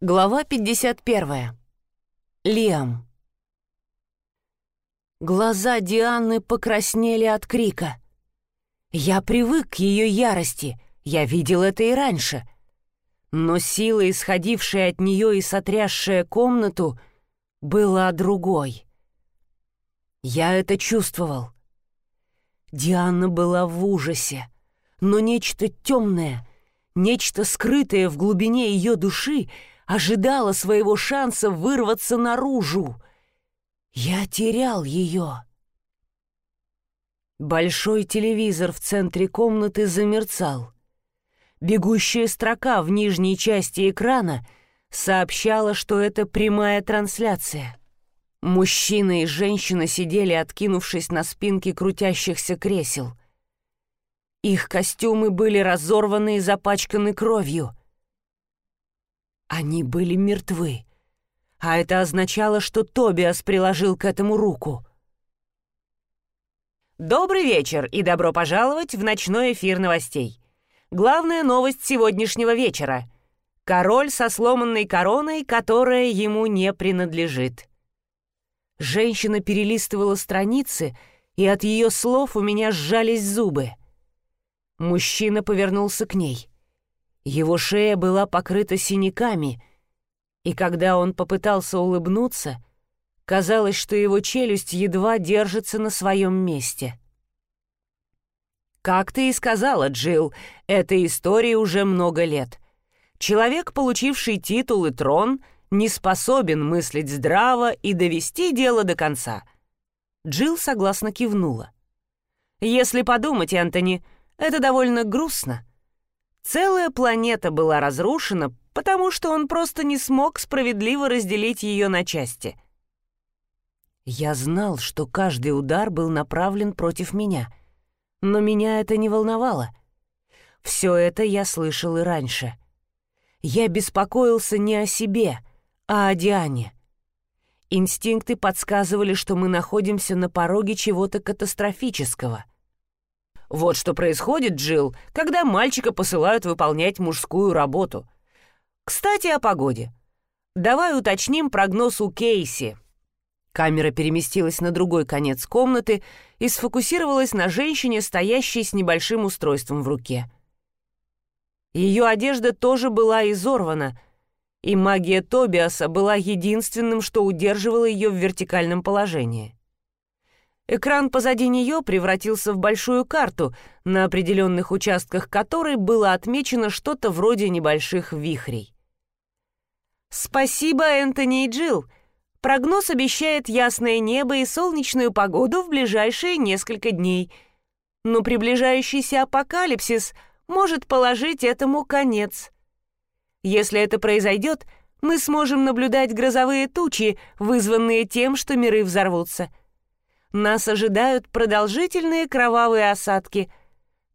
Глава 51. Лиам. Глаза Дианы покраснели от крика. Я привык к ее ярости, я видел это и раньше. Но сила, исходившая от нее и сотрясшая комнату, была другой. Я это чувствовал. Диана была в ужасе, но нечто темное, нечто скрытое в глубине ее души ожидало своего шанса вырваться наружу. Я терял ее. Большой телевизор в центре комнаты замерцал. Бегущая строка в нижней части экрана сообщала, что это прямая трансляция. Мужчина и женщина сидели, откинувшись на спинки крутящихся кресел. Их костюмы были разорваны и запачканы кровью. Они были мертвы а это означало, что Тобиас приложил к этому руку. Добрый вечер и добро пожаловать в ночной эфир новостей. Главная новость сегодняшнего вечера. Король со сломанной короной, которая ему не принадлежит. Женщина перелистывала страницы, и от ее слов у меня сжались зубы. Мужчина повернулся к ней. Его шея была покрыта синяками — и когда он попытался улыбнуться, казалось, что его челюсть едва держится на своем месте. «Как ты и сказала, Джилл, этой истории уже много лет. Человек, получивший титул и трон, не способен мыслить здраво и довести дело до конца». Джилл согласно кивнула. «Если подумать, Энтони, это довольно грустно. Целая планета была разрушена, потому что он просто не смог справедливо разделить ее на части. Я знал, что каждый удар был направлен против меня, но меня это не волновало. Все это я слышал и раньше. Я беспокоился не о себе, а о Диане. Инстинкты подсказывали, что мы находимся на пороге чего-то катастрофического. Вот что происходит, Джилл, когда мальчика посылают выполнять мужскую работу — кстати, о погоде. Давай уточним прогноз у Кейси. Камера переместилась на другой конец комнаты и сфокусировалась на женщине, стоящей с небольшим устройством в руке. Ее одежда тоже была изорвана, и магия Тобиаса была единственным, что удерживало ее в вертикальном положении. Экран позади нее превратился в большую карту, на определенных участках которой было отмечено что-то вроде небольших вихрей. «Спасибо, Энтони и Джилл. Прогноз обещает ясное небо и солнечную погоду в ближайшие несколько дней. Но приближающийся апокалипсис может положить этому конец. Если это произойдет, мы сможем наблюдать грозовые тучи, вызванные тем, что миры взорвутся. Нас ожидают продолжительные кровавые осадки.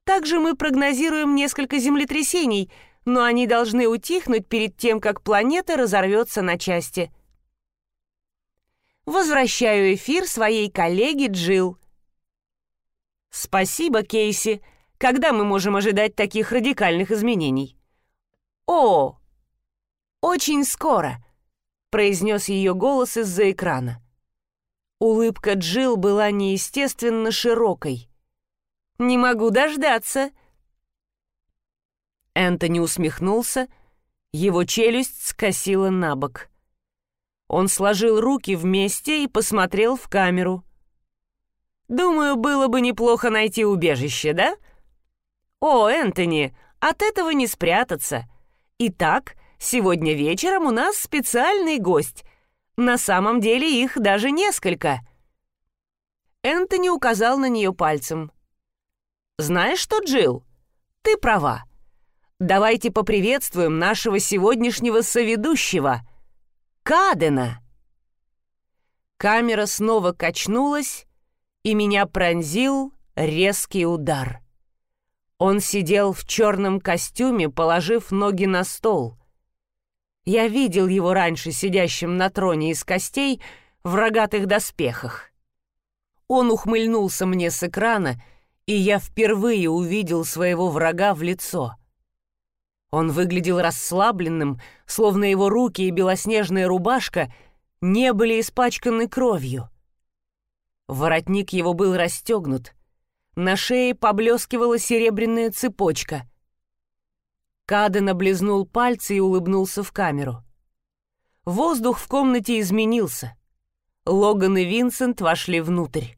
Также мы прогнозируем несколько землетрясений — но они должны утихнуть перед тем, как планета разорвется на части. Возвращаю эфир своей коллеге Джилл. Спасибо, Кейси. Когда мы можем ожидать таких радикальных изменений? О, очень скоро, произнес ее голос из-за экрана. Улыбка Джилл была неестественно широкой. «Не могу дождаться», Энтони усмехнулся, его челюсть скосила на бок. Он сложил руки вместе и посмотрел в камеру. «Думаю, было бы неплохо найти убежище, да?» «О, Энтони, от этого не спрятаться. Итак, сегодня вечером у нас специальный гость. На самом деле их даже несколько». Энтони указал на нее пальцем. «Знаешь что, Джилл, ты права. Давайте поприветствуем нашего сегодняшнего соведущего, Кадена. Камера снова качнулась, и меня пронзил резкий удар. Он сидел в черном костюме, положив ноги на стол. Я видел его раньше сидящим на троне из костей в рогатых доспехах. Он ухмыльнулся мне с экрана, и я впервые увидел своего врага в лицо — Он выглядел расслабленным, словно его руки и белоснежная рубашка не были испачканы кровью. Воротник его был расстегнут. На шее поблескивала серебряная цепочка. Каден облизнул пальцы и улыбнулся в камеру. Воздух в комнате изменился. Логан и Винсент вошли внутрь.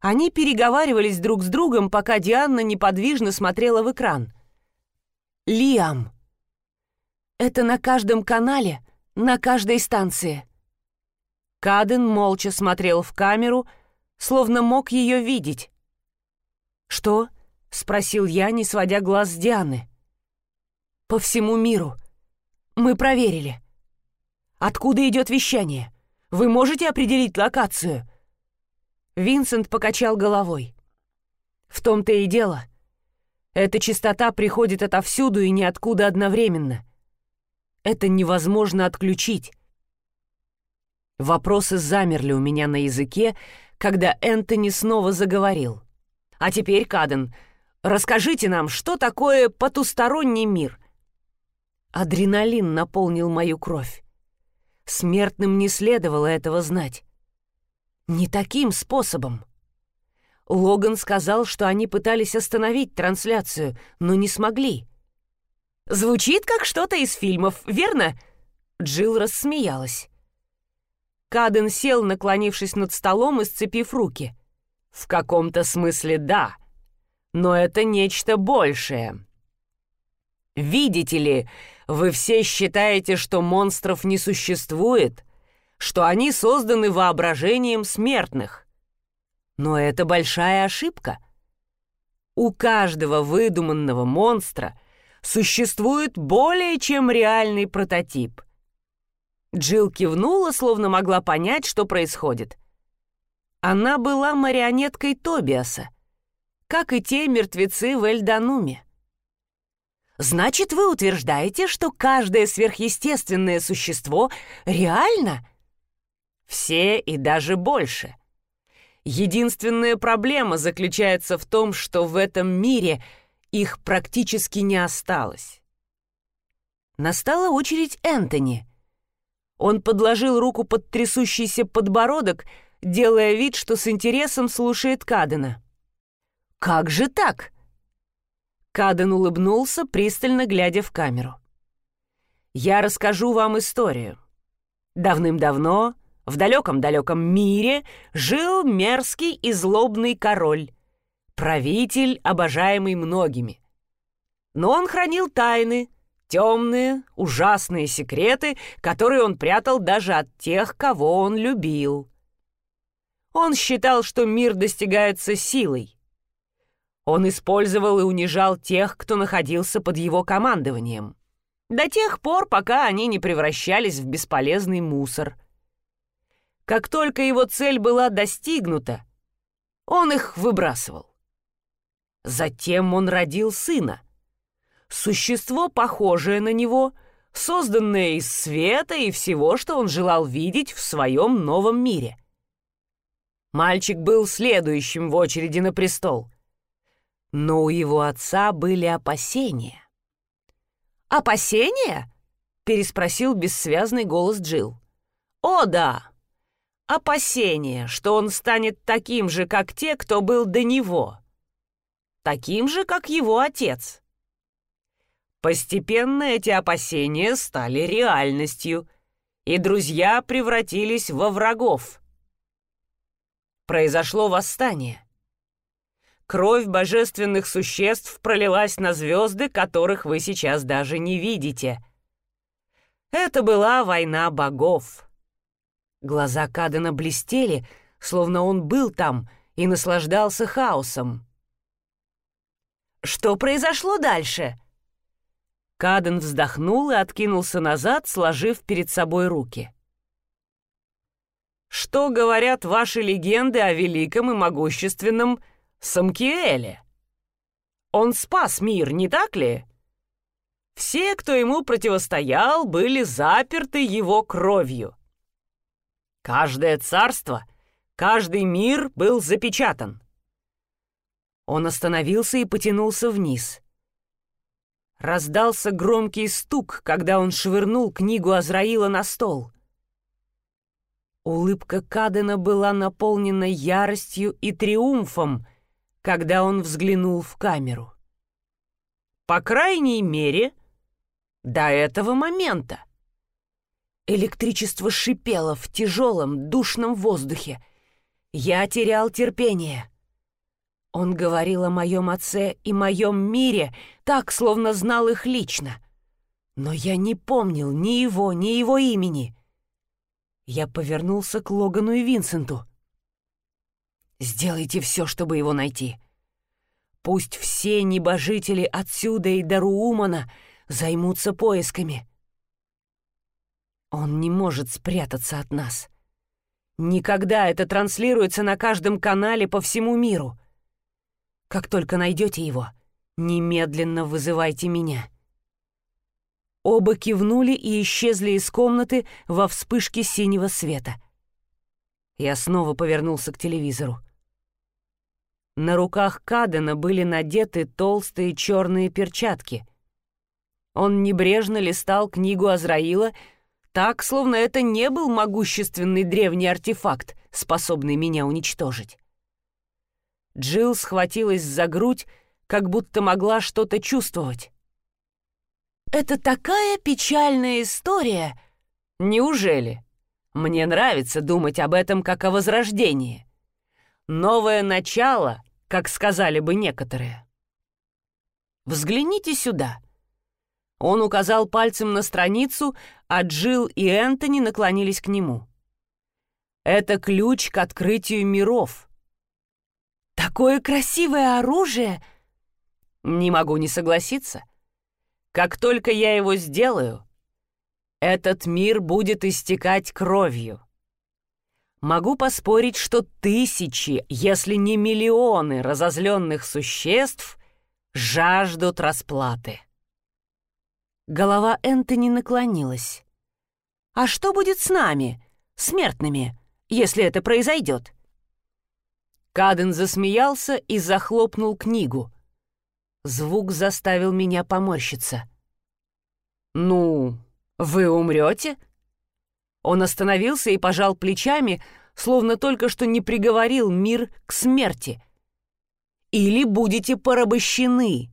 Они переговаривались друг с другом, пока Диана неподвижно смотрела в экран. «Лиам. Это на каждом канале, на каждой станции». Каден молча смотрел в камеру, словно мог ее видеть. «Что?» — спросил я, не сводя глаз с Дианы. «По всему миру. Мы проверили. Откуда идет вещание? Вы можете определить локацию?» Винсент покачал головой. «В том-то и дело. Эта частота приходит отовсюду и ниоткуда одновременно. Это невозможно отключить. Вопросы замерли у меня на языке, когда Энтони снова заговорил. «А теперь, Каден, расскажите нам, что такое потусторонний мир?» Адреналин наполнил мою кровь. Смертным не следовало этого знать. Не таким способом. Логан сказал, что они пытались остановить трансляцию, но не смогли. «Звучит как что-то из фильмов, верно?» Джилл рассмеялась. Каден сел, наклонившись над столом и сцепив руки. «В каком-то смысле да, но это нечто большее. Видите ли, вы все считаете, что монстров не существует, что они созданы воображением смертных. Но это большая ошибка. У каждого выдуманного монстра существует более чем реальный прототип — Джилл кивнула, словно могла понять, что происходит. Она была марионеткой Тобиаса, как и те мертвецы в Эльдануме. «Значит, вы утверждаете, что каждое сверхъестественное существо реально?» «Все и даже больше», Единственная проблема заключается в том, что в этом мире их практически не осталось. Настала очередь Энтони. Он подложил руку под трясущийся подбородок, делая вид, что с интересом слушает Кадена. «Как же так?» Каден улыбнулся, пристально глядя в камеру. «Я расскажу вам историю. Давным-давно, в далеком-далеком мире, жил мерзкий и злобный король, правитель, обожаемый многими. Но он хранил тайны, Темные, ужасные секреты, которые он прятал даже от тех, кого он любил. Он считал, что мир достигается силой. Он использовал и унижал тех, кто находился под его командованием. До тех пор, пока они не превращались в бесполезный мусор. Как только его цель была достигнута, он их выбрасывал. Затем он родил сына — существо, похожее на него, созданное из света и всего, что он желал видеть в своем новом мире. Мальчик был следующим в очереди на престол. Но у его отца были опасения. «Опасения?» — переспросил бессвязный голос Джил. «О, да! Опасения, что он станет таким же, как те, кто был до него. Таким же, как его отец. Постепенно эти опасения стали реальностью, и друзья превратились во врагов. Произошло восстание. Кровь божественных существ пролилась на звезды, которых вы сейчас даже не видите. Это была война богов. Глаза Кадена блестели, словно он был там и наслаждался хаосом. «Что произошло дальше?» Каден вздохнул и откинулся назад, сложив перед собой руки. «Что говорят ваши легенды о великом и могущественном Самкиэле? Он спас мир, не так ли? Все, кто ему противостоял, были заперты его кровью. Каждое царство, каждый мир был запечатан». Он остановился и потянулся вниз — Раздался громкий стук, когда он швырнул книгу Азраила на стол. Улыбка Кадена была наполнена яростью и триумфом, когда он взглянул в камеру. По крайней мере, до этого момента. Электричество шипело в тяжелом, душном воздухе. Я терял терпение. Он говорил о моем отце и моем мире, так, словно знал их лично. Но я не помнил ни его, ни его имени. Я повернулся к Логану и Винсенту. «Сделайте все, чтобы его найти. Пусть все небожители отсюда и до Руумана займутся поисками. Он не может спрятаться от нас. Никогда это транслируется на каждом канале по всему миру. Как только найдете его, немедленно вызывайте меня». Оба кивнули и исчезли из комнаты во вспышке синего света. Я снова повернулся к телевизору. На руках Кадена были надеты толстые черные перчатки. Он небрежно листал книгу Азраила, так, словно это не был могущественный древний артефакт, способный меня уничтожить. Джилл схватилась за грудь, как будто могла что-то чувствовать. «Это такая печальная история!» «Неужели? Мне нравится думать об этом как о возрождении. Новое начало, как сказали бы некоторые. Взгляните сюда». Он указал пальцем на страницу, а Джилл и Энтони наклонились к нему. «Это ключ к открытию миров». Такое красивое оружие! Не могу не согласиться. Как только я его сделаю, этот мир будет истекать кровью. Могу поспорить, что тысячи, если не миллионы разозленных существ жаждут расплаты. Голова Энтони наклонилась. «А что будет с нами, смертными, если это произойдет?» Каден засмеялся и захлопнул книгу. Звук заставил меня поморщиться. «Ну, вы умрете?» Он остановился и пожал плечами, словно только что не приговорил мир к смерти. «Или будете порабощены?»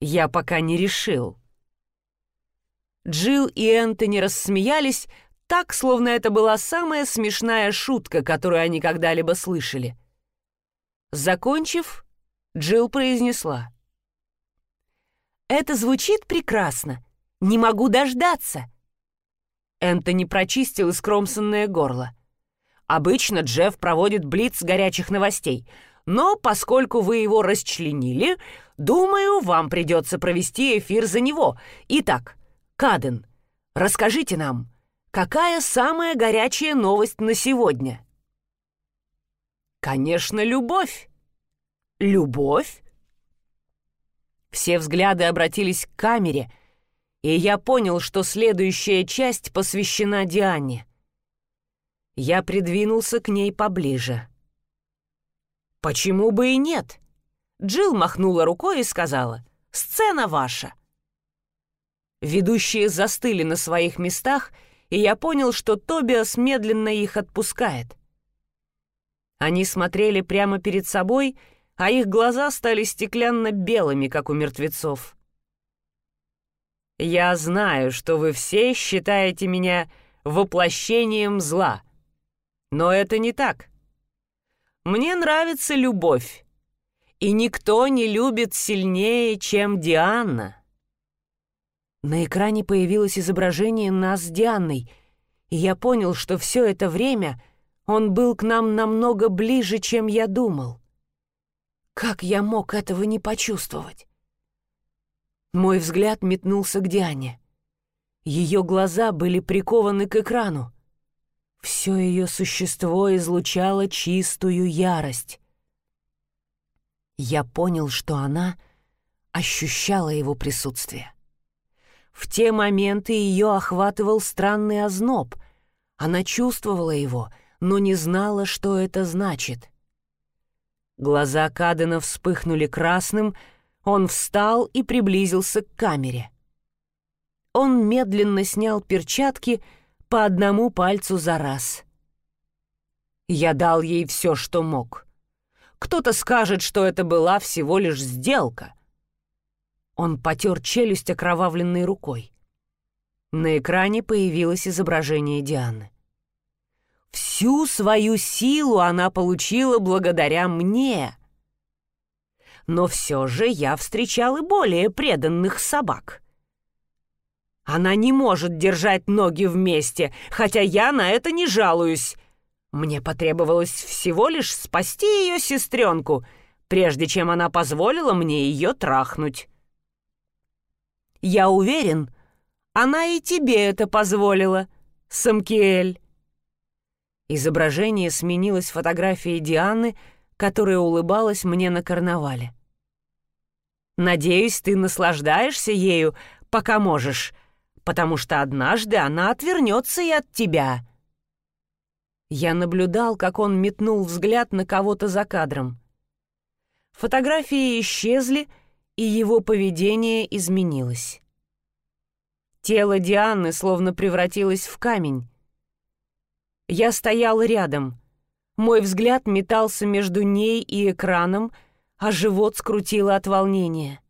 Я пока не решил. Джилл и Энтони рассмеялись, так, словно это была самая смешная шутка, которую они когда-либо слышали. Закончив, Джилл произнесла. «Это звучит прекрасно. Не могу дождаться». Энтони прочистил искромсанное горло. «Обычно Джефф проводит блиц горячих новостей, но поскольку вы его расчленили, думаю, вам придется провести эфир за него. Итак, Каден, расскажите нам, Какая самая горячая новость на сегодня? Конечно, любовь. Любовь? Все взгляды обратились к камере, и я понял, что следующая часть посвящена Диане. Я придвинулся к ней поближе. «Почему бы и нет?» Джилл махнула рукой и сказала, «Сцена ваша». Ведущие застыли на своих местах, и я понял, что Тобиас медленно их отпускает. Они смотрели прямо перед собой, а их глаза стали стеклянно-белыми, как у мертвецов. «Я знаю, что вы все считаете меня воплощением зла, но это не так. Мне нравится любовь, и никто не любит сильнее, чем Диана». На экране появилось изображение нас с Дианой, и я понял, что все это время он был к нам намного ближе, чем я думал. Как я мог этого не почувствовать? Мой взгляд метнулся к Диане. Ее глаза были прикованы к экрану. Все ее существо излучало чистую ярость. Я понял, что она ощущала его присутствие. В те моменты ее охватывал странный озноб. Она чувствовала его, но не знала, что это значит. Глаза Кадена вспыхнули красным, Он встал и приблизился к камере. Он медленно снял перчатки по одному пальцу за раз. Я дал ей все, что мог. Кто-то скажет, что это была всего лишь сделка. Он потер челюсть окровавленной рукой. На экране появилось изображение Дианы. Всю свою силу она получила благодаря мне. Но все же я встречал и более преданных собак. Она не может держать ноги вместе, хотя я на это не жалуюсь. Мне потребовалось всего лишь спасти ее сестренку, прежде чем она позволила мне ее трахнуть. Я уверен, она и тебе это позволила, Самкиэль. Изображение сменилось фотографией Дианы, которая улыбалась мне на карнавале. «Надеюсь, ты наслаждаешься ею, пока можешь, потому что однажды она отвернется и от тебя». Я наблюдал, как он метнул взгляд на кого-то за кадром. Фотографии исчезли, и его поведение изменилось. Тело Дианы словно превратилось в камень, я стоял рядом. Мой взгляд метался между ней и экраном, а живот скрутило от волнения.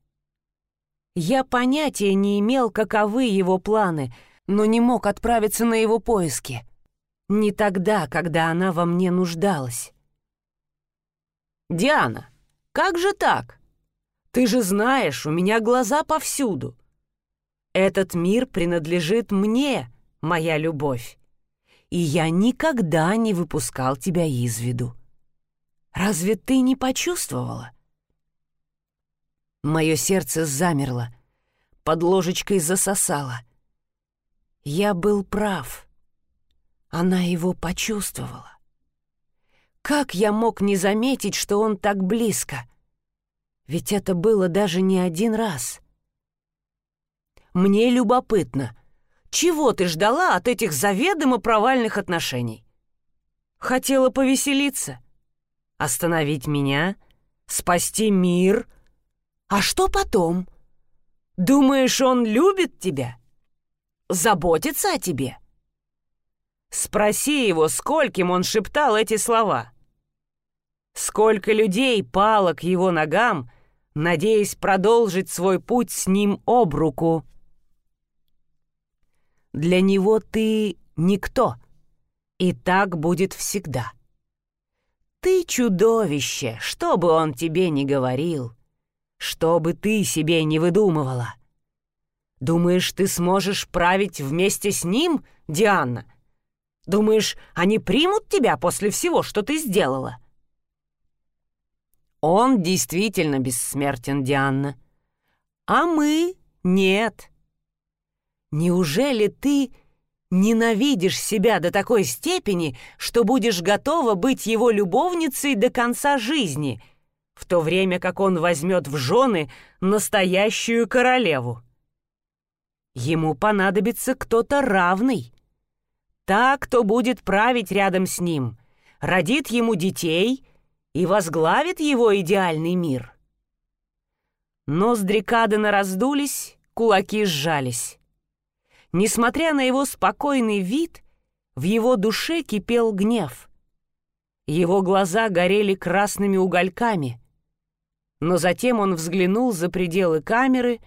Я понятия не имел, каковы его планы, но не мог отправиться на его поиски. Не тогда, когда она во мне нуждалась. «Диана, как же так? Ты же знаешь, у меня глаза повсюду. Этот мир принадлежит мне, моя любовь и я никогда не выпускал тебя из виду. Разве ты не почувствовала? Мое сердце замерло, под ложечкой засосало. Я был прав. Она его почувствовала. Как я мог не заметить, что он так близко? Ведь это было даже не один раз. Мне любопытно — чего ты ждала от этих заведомо провальных отношений? Хотела повеселиться? Остановить меня? Спасти мир? А что потом? Думаешь, он любит тебя? Заботится о тебе? Спроси его, скольким он шептал эти слова. Сколько людей пало к его ногам, надеясь продолжить свой путь с ним об руку. Для него ты никто. И так будет всегда. Ты чудовище, что бы он тебе ни говорил, что бы ты себе не выдумывала. Думаешь, ты сможешь править вместе с ним, Диана? Думаешь, они примут тебя после всего, что ты сделала? Он действительно бессмертен, Диана. А мы — нет. Неужели ты ненавидишь себя до такой степени, что будешь готова быть его любовницей до конца жизни, в то время как он возьмет в жены настоящую королеву? Ему понадобится кто-то равный. Та, кто будет править рядом с ним, родит ему детей и возглавит его идеальный мир. Ноздри Кадена раздулись, кулаки сжались. Несмотря на его спокойный вид, в его душе кипел гнев. Его глаза горели красными угольками. Но затем он взглянул за пределы камеры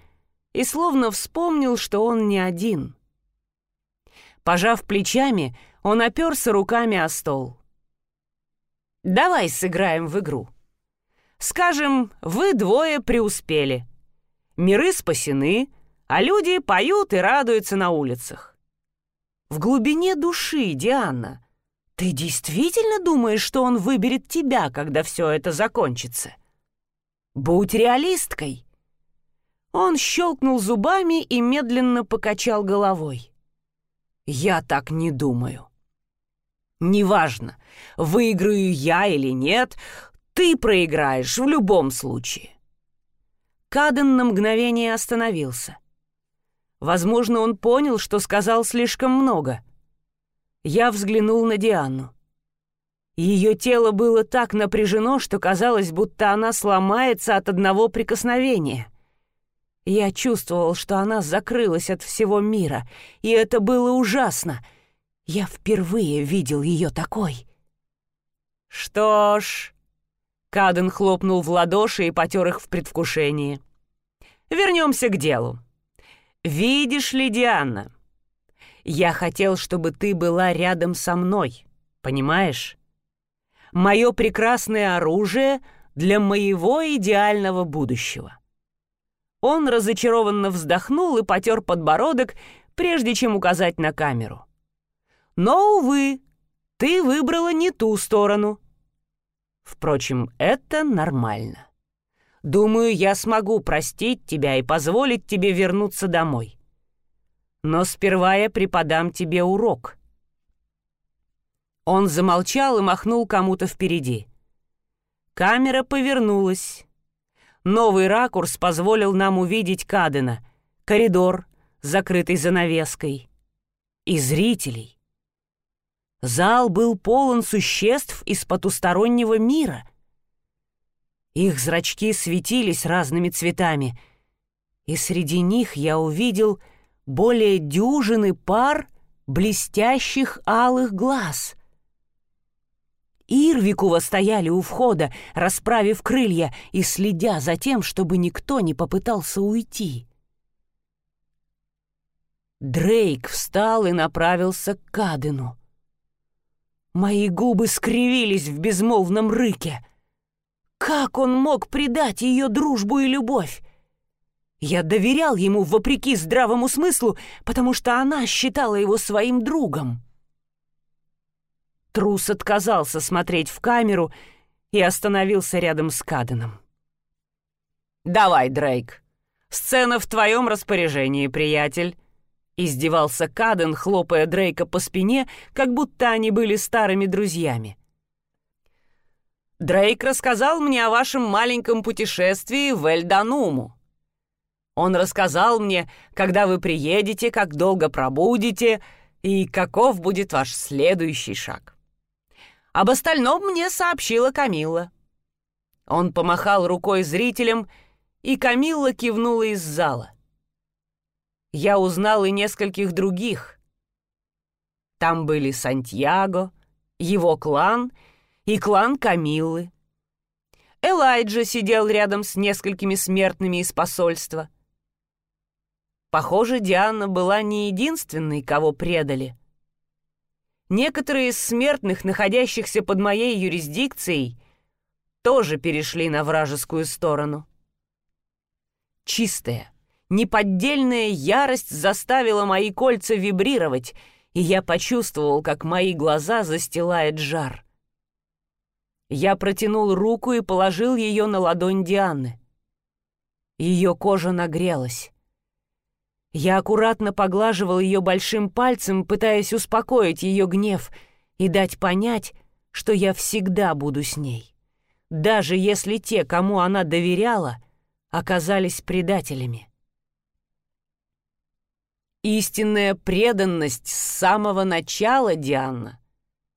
и словно вспомнил, что он не один. Пожав плечами, он оперся руками о стол. «Давай сыграем в игру. Скажем, вы двое преуспели. Миры спасены, а люди поют и радуются на улицах. В глубине души, Диана, ты действительно думаешь, что он выберет тебя, когда все это закончится? Будь реалисткой. Он щелкнул зубами и медленно покачал головой. Я так не думаю. Неважно, выиграю я или нет, ты проиграешь в любом случае. Каден на мгновение остановился. Возможно, он понял, что сказал слишком много. Я взглянул на Диану. Ее тело было так напряжено, что казалось, будто она сломается от одного прикосновения. Я чувствовал, что она закрылась от всего мира, и это было ужасно. Я впервые видел ее такой. «Что ж...» Каден хлопнул в ладоши и потер их в предвкушении. «Вернемся к делу. Видишь ли, Диана, я хотел, чтобы ты была рядом со мной, понимаешь? Мое прекрасное оружие для моего идеального будущего». Он разочарованно вздохнул и потер подбородок, прежде чем указать на камеру. «Но, увы, ты выбрала не ту сторону». Впрочем, это нормально. Думаю, я смогу простить тебя и позволить тебе вернуться домой. Но сперва я преподам тебе урок». Он замолчал и махнул кому-то впереди. Камера повернулась. Новый ракурс позволил нам увидеть Кадена, коридор, закрытый занавеской, и зрителей. Зал был полон существ из потустороннего мира — их зрачки светились разными цветами, и среди них я увидел более дюжины пар блестящих алых глаз. Ирвикува стояли у входа, расправив крылья и следя за тем, чтобы никто не попытался уйти. Дрейк встал и направился к Кадену. Мои губы скривились в безмолвном рыке — как он мог предать ее дружбу и любовь? Я доверял ему вопреки здравому смыслу, потому что она считала его своим другом. Трус отказался смотреть в камеру и остановился рядом с Каденом. «Давай, Дрейк, сцена в твоем распоряжении, приятель», — издевался Каден, хлопая Дрейка по спине, как будто они были старыми друзьями. Дрейк рассказал мне о вашем маленьком путешествии в Эльдануму. Он рассказал мне, когда вы приедете, как долго пробудете и каков будет ваш следующий шаг. Об остальном мне сообщила Камилла. Он помахал рукой зрителям, и Камилла кивнула из зала. Я узнал и нескольких других. Там были Сантьяго, его клан — и клан Камиллы. Элайджа сидел рядом с несколькими смертными из посольства. Похоже, Диана была не единственной, кого предали. Некоторые из смертных, находящихся под моей юрисдикцией, тоже перешли на вражескую сторону. Чистая, неподдельная ярость заставила мои кольца вибрировать, и я почувствовал, как мои глаза застилает жар. Я протянул руку и положил ее на ладонь Дианы. Ее кожа нагрелась. Я аккуратно поглаживал ее большим пальцем, пытаясь успокоить ее гнев и дать понять, что я всегда буду с ней, даже если те, кому она доверяла, оказались предателями. Истинная преданность с самого начала, Диана ——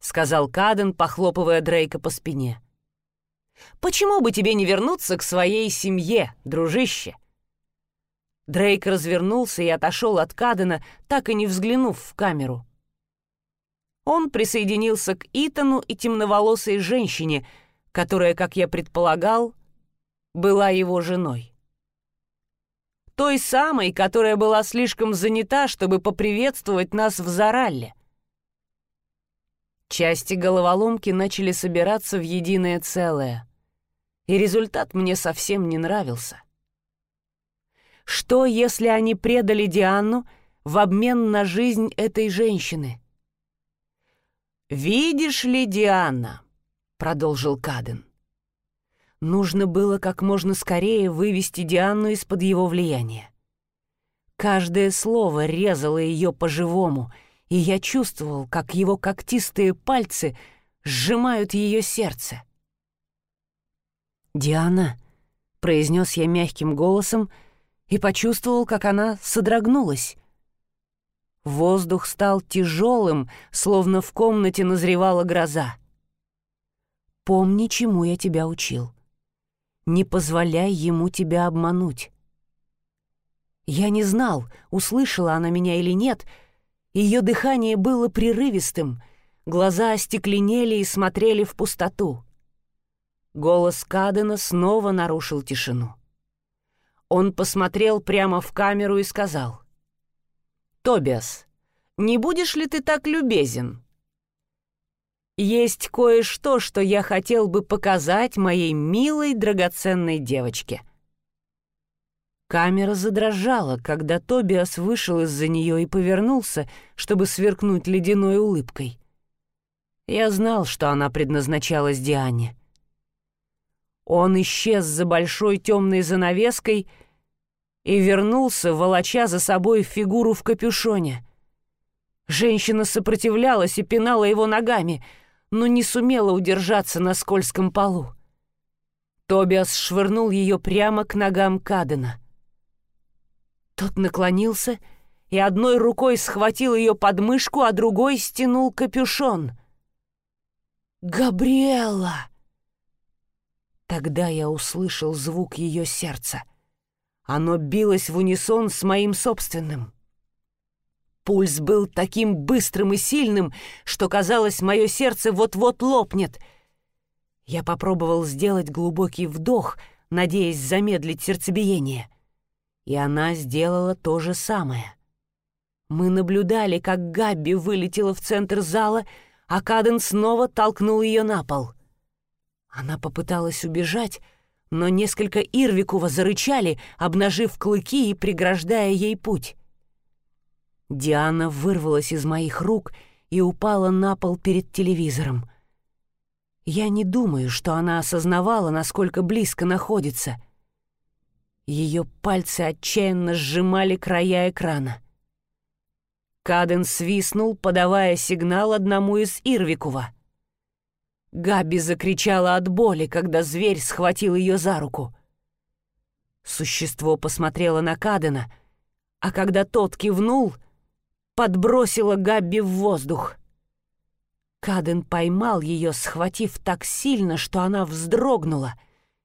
сказал Каден, похлопывая Дрейка по спине. «Почему бы тебе не вернуться к своей семье, дружище?» Дрейк развернулся и отошел от Кадена, так и не взглянув в камеру. Он присоединился к Итану и темноволосой женщине, которая, как я предполагал, была его женой. Той самой, которая была слишком занята, чтобы поприветствовать нас в Заралле. Части головоломки начали собираться в единое целое, и результат мне совсем не нравился. Что, если они предали Диану в обмен на жизнь этой женщины? «Видишь ли, Диана?» — продолжил Каден. Нужно было как можно скорее вывести Диану из-под его влияния. Каждое слово резало ее по-живому — и я чувствовал, как его когтистые пальцы сжимают ее сердце. «Диана», — произнес я мягким голосом и почувствовал, как она содрогнулась. Воздух стал тяжелым, словно в комнате назревала гроза. Помни, чему я тебя учил. Не позволяй ему тебя обмануть. Я не знал, услышала она меня или нет. Ее дыхание было прерывистым, глаза остекленели и смотрели в пустоту. Голос Кадена снова нарушил тишину. Он посмотрел прямо в камеру и сказал. «Тобиас, не будешь ли ты так любезен?» «Есть кое-что, что я хотел бы показать моей милой драгоценной девочке». Камера задрожала, когда Тобиас вышел из-за нее и повернулся, чтобы сверкнуть ледяной улыбкой. Я знал, что она предназначалась Диане. Он исчез за большой темной занавеской и вернулся, волоча за собой фигуру в капюшоне. Женщина сопротивлялась и пинала его ногами, но не сумела удержаться на скользком полу. Тобиас швырнул ее прямо к ногам Кадена. Тот наклонился и одной рукой схватил ее подмышку, а другой стянул капюшон. «Габриэла!» Тогда я услышал звук ее сердца. Оно билось в унисон с моим собственным. Пульс был таким быстрым и сильным, что казалось, мое сердце вот-вот лопнет. Я попробовал сделать глубокий вдох, надеясь замедлить сердцебиение. И она сделала то же самое. Мы наблюдали, как Габби вылетела в центр зала, а Каден снова толкнул ее на пол — она попыталась убежать, но несколько Ирвикова зарычали, обнажив клыки и преграждая ей путь. Диана вырвалась из моих рук и упала на пол перед телевизором. Я не думаю, что она осознавала, насколько близко находится. Ее пальцы отчаянно сжимали края экрана. Каден свистнул, подавая сигнал одному из Ирвикова — Габи закричала от боли, когда зверь схватил ее за руку. Существо посмотрело на Кадена, а когда тот кивнул, подбросило Габби в воздух. Каден поймал ее, схватив так сильно, что она вздрогнула,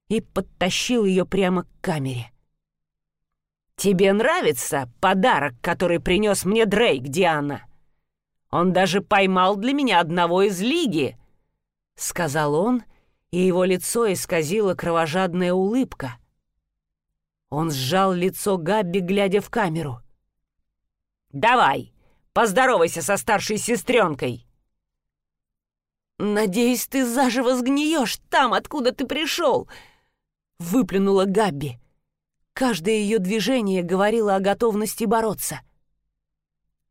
и подтащил ее прямо к камере. «Тебе нравится подарок, который принес мне Дрейк, Диана? Он даже поймал для меня одного из Лиги», — сказал он, и его лицо исказила кровожадная улыбка. Он сжал лицо Габби, глядя в камеру. «Давай, поздоровайся со старшей сестренкой!» «Надеюсь, ты заживо сгниешь там, откуда ты пришел!» — выплюнула Габби. Каждое ее движение говорило о готовности бороться.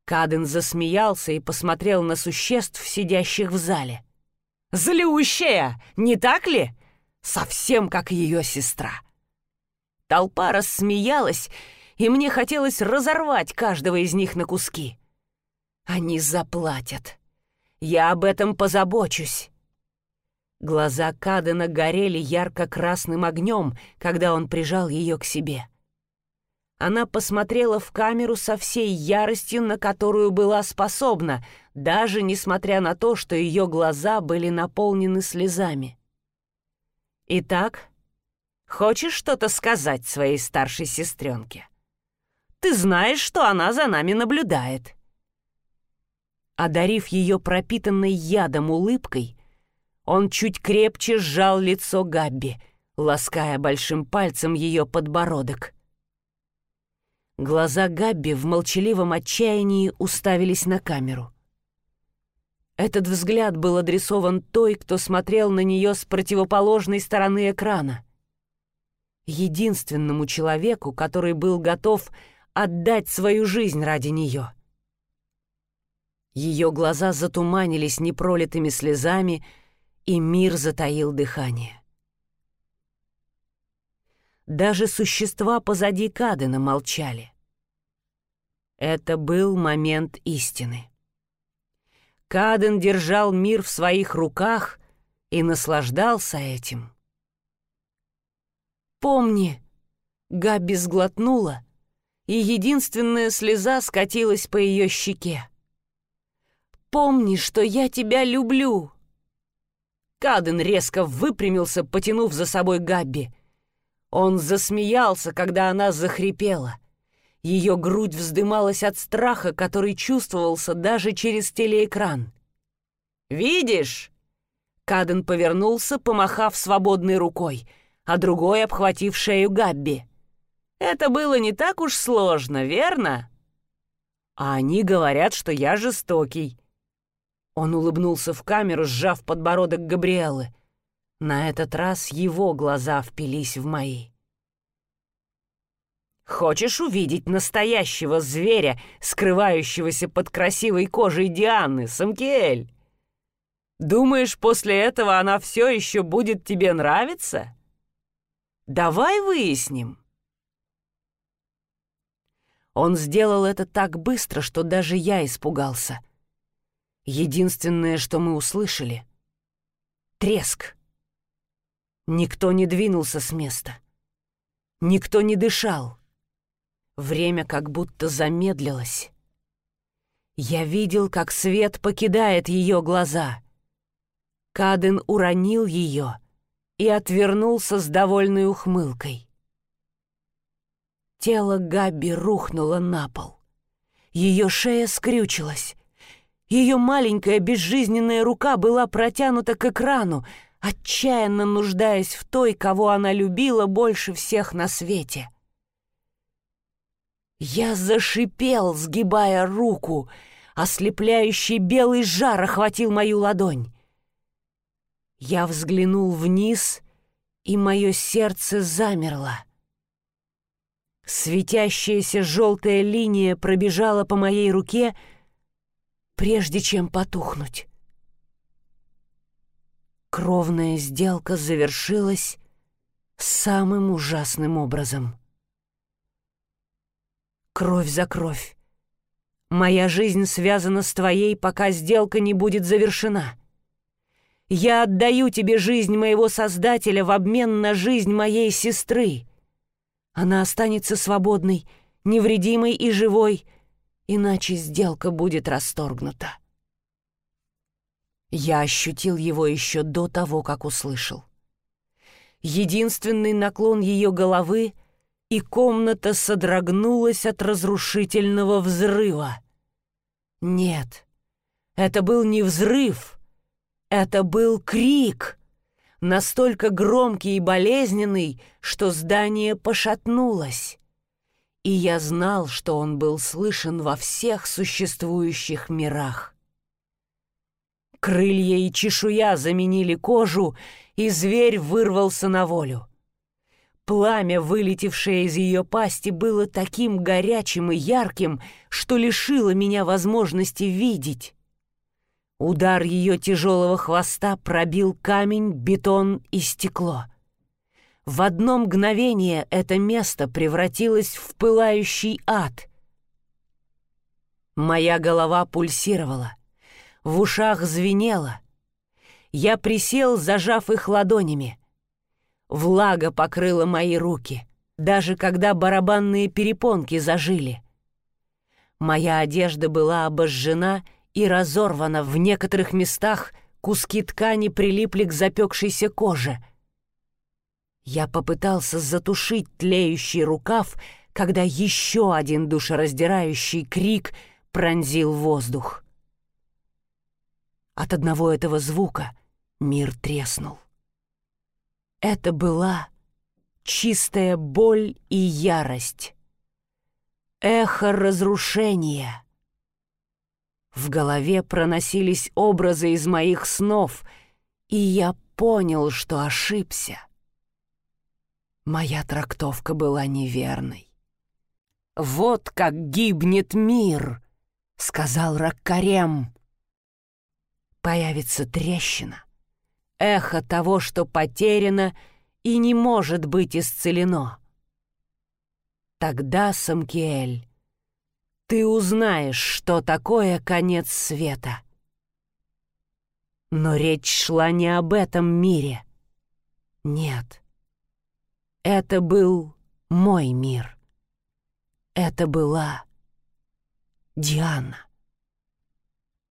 Каден засмеялся и посмотрел на существ, сидящих в зале. — Злющая, не так ли? Совсем как ее сестра. Толпа рассмеялась, и мне хотелось разорвать каждого из них на куски. Они заплатят. Я об этом позабочусь. Глаза Кадена горели ярко-красным огнем, когда он прижал ее к себе. Она посмотрела в камеру со всей яростью, на которую была способна, даже несмотря на то, что ее глаза были наполнены слезами. «Итак, хочешь что-то сказать своей старшей сестренке? Ты знаешь, что она за нами наблюдает». Одарив ее пропитанной ядом улыбкой, он чуть крепче сжал лицо Габби, лаская большим пальцем ее подбородок. Глаза Габби в молчаливом отчаянии уставились на камеру. Этот взгляд был адресован той, кто смотрел на нее с противоположной стороны экрана. Единственному человеку, который был готов отдать свою жизнь ради нее. Ее глаза затуманились непролитыми слезами, и мир затаил дыхание. Даже существа позади Кадена молчали. Это был момент истины. Каден держал мир в своих руках и наслаждался этим. «Помни!» — Габи сглотнула, и единственная слеза скатилась по ее щеке. «Помни, что я тебя люблю!» Каден резко выпрямился, потянув за собой Габби. Он засмеялся, когда она захрипела. Ее грудь вздымалась от страха, который чувствовался даже через телеэкран. «Видишь?» Каден повернулся, помахав свободной рукой, а другой обхватив шею Габби. «Это было не так уж сложно, верно?» «А они говорят, что я жестокий», он улыбнулся в камеру, сжав подбородок Габриэлы. На этот раз его глаза впились в мои. «Хочешь увидеть настоящего зверя, скрывающегося под красивой кожей Дианы, Самкиэль? Думаешь, после этого она все еще будет тебе нравиться? Давай выясним». Он сделал это так быстро, что даже я испугался — Единственное, что мы услышали — треск. Никто не двинулся с места. Никто не дышал. Время как будто замедлилось. Я видел, как свет покидает ее глаза. Каден уронил ее и отвернулся с довольной ухмылкой. Тело Габи рухнуло на пол. Ее шея скрючилась. Ее маленькая безжизненная рука была протянута к экрану, отчаянно нуждаясь в той, кого она любила больше всех на свете. Я зашипел, сгибая руку. Ослепляющий белый жар охватил мою ладонь. Я взглянул вниз, и мое сердце замерло. Светящаяся желтая линия пробежала по моей руке — прежде чем потухнуть. Кровная сделка завершилась самым ужасным образом. Кровь за кровь. Моя жизнь связана с твоей, пока сделка не будет завершена. Я отдаю тебе жизнь моего Создателя в обмен на жизнь моей сестры. Она останется свободной, невредимой и живой — иначе сделка будет расторгнута. Я ощутил его еще до того, как услышал. Единственный наклон ее головы, и комната содрогнулась от разрушительного взрыва. Нет, это был не взрыв, это был крик, настолько громкий и болезненный, что здание пошатнулось и я знал, что он был слышен во всех существующих мирах. Крылья и чешуя заменили кожу, и зверь вырвался на волю. Пламя, вылетевшее из ее пасти, было таким горячим и ярким, что лишило меня возможности видеть. Удар ее тяжелого хвоста пробил камень, бетон и стекло. В одно мгновение это место превратилось в пылающий ад. Моя голова пульсировала, в ушах звенело. Я присел, зажав их ладонями. Влага покрыла мои руки, даже когда барабанные перепонки зажили. Моя одежда была обожжена и разорвана, в некоторых местах куски ткани прилипли к запекшейся коже — я попытался затушить тлеющий рукав, когда еще один душераздирающий крик пронзил воздух. От одного этого звука мир треснул. Это была чистая боль и ярость. Эхо разрушения. В голове проносились образы из моих снов, и я понял, что ошибся. Моя трактовка была неверной. «Вот как гибнет мир!» — сказал Раккарем. Появится трещина, эхо того, что потеряно и не может быть исцелено. Тогда, Самкиэль, ты узнаешь, что такое конец света. Но речь шла не об этом мире. Нет. Это был мой мир. Это была Диана.